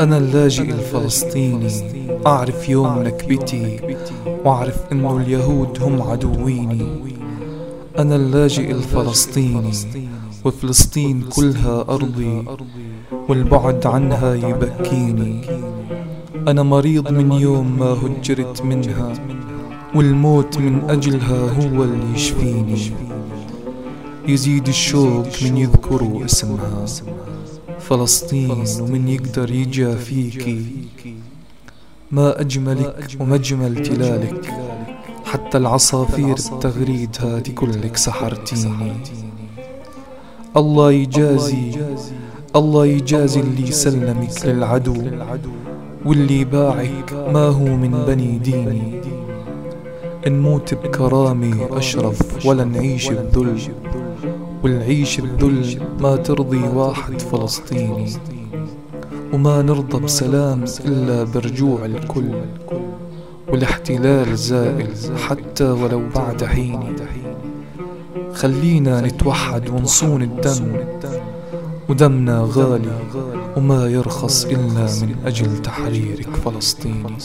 أنا اللاجئ الفلسطيني. أعرف يوم نكبتي وأعرف إنه اليهود هم عدويني. أنا اللاجئ الفلسطيني وفلسطين كلها أرضي. والبعد عنها يبكيني. أنا مريض من يوم ما هجرت منها. والموت من أجلها هو اللي يشفيني. يزيد الشوق من يذكروا اسمها. فلسطين ومن يقدر يجافيكي ما أجملك ومجمل تلالك حتى العصافير بتغريد هادي كلك سحرتيني. الله يجازي. الله يجازي اللي سلمك للعدو. واللي باعك ما هو من بني ديني. نموت بكرامة أشرف ولا نعيش بذل والعيش الذل ما ترضي واحد فلسطيني. وما نرضى بسلام إلا برجوع الكل والاحتلال زائل حتى ولو بعد حين خلينا نتوحد ونصون الدم ودمنا غالي وما يرخص إلا من أجل تحريرك فلسطيني.